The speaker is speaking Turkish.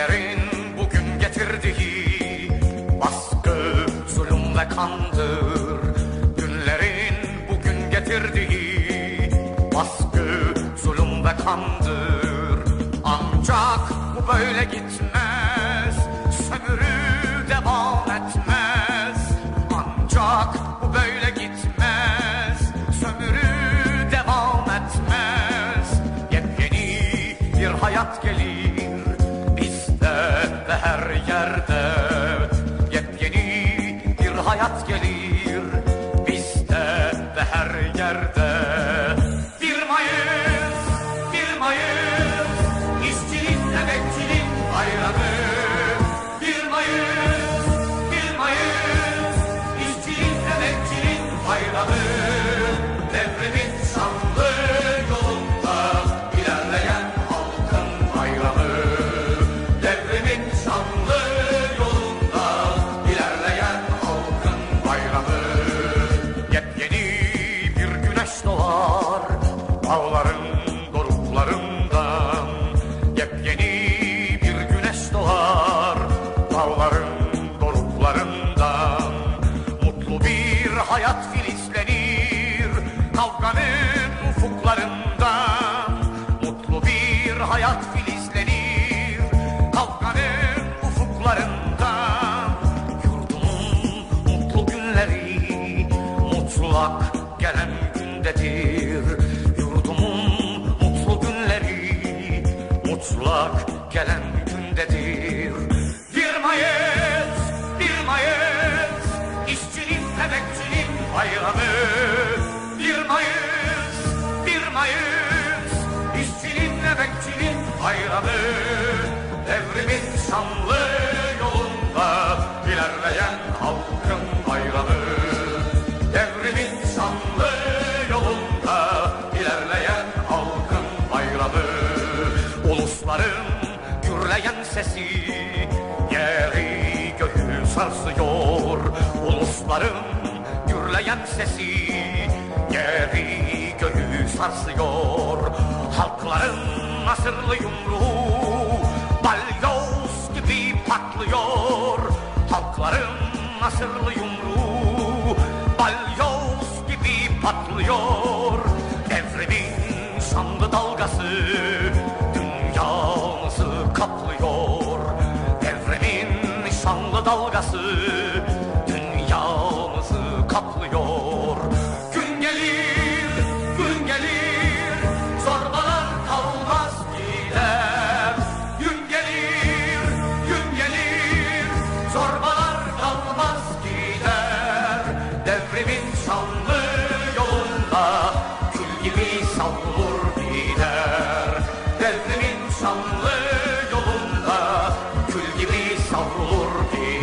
Devrimlerin bugün getirdiği baskı, zulüm ve kandır. Günlerin bugün getirdiği baskı, zulüm ve kandır. Ancak bu böyle gitmez, sömürür. Her yerde. Yepyeni bir hayat gelir Bizde ve her yerde dağların doruklarından Yepyeni bir güneş doğar. Dağların doruklarından Mutlu bir hayat filizlenir mutlak gelen Ulusların gürleyen sesi yeri göğü sarsıyor. Ulusların gürleyen sesi yeri göğü sarsıyor. Halkların nasırlı yumruğu balyoz gibi patlıyor. Halkların nasırlı yumruğu balyoz gibi patlıyor. Devrimin şanlı dalgası dalgası dünyamızı kaplıyor. Gün gelir, gün gelir Zorbalar kalmaz gider. Gün gelir, gün gelir Zorbalar kalmaz gider. Devrimin şanlı yolunda Kül gibi savrulur gider. Devrimin şanlı yolunda Kül gibi savrulur gider